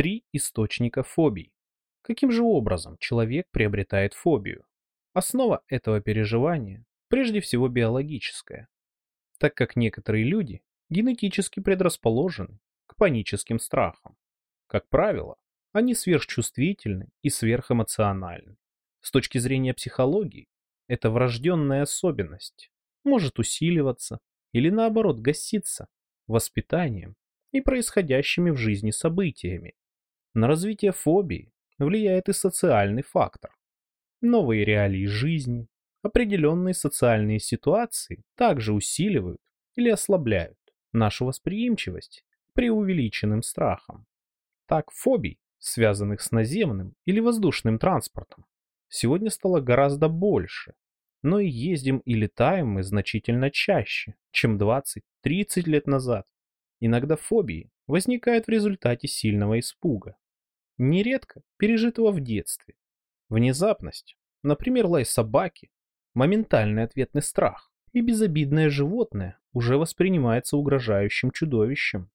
Три источника фобий. Каким же образом человек приобретает фобию? Основа этого переживания прежде всего биологическая, так как некоторые люди генетически предрасположены к паническим страхам. Как правило, они сверхчувствительны и сверхэмоциональны. С точки зрения психологии, эта врожденная особенность может усиливаться или наоборот гаситься воспитанием и происходящими в жизни событиями. На развитие фобии влияет и социальный фактор. Новые реалии жизни, определенные социальные ситуации также усиливают или ослабляют нашу восприимчивость преувеличенным страхам. Так, фобий, связанных с наземным или воздушным транспортом, сегодня стало гораздо больше, но и ездим и летаем мы значительно чаще, чем 20-30 лет назад. Иногда фобии возникают в результате сильного испуга, нередко пережитого в детстве. Внезапность, например, лай собаки, моментальный ответный страх и безобидное животное уже воспринимается угрожающим чудовищем.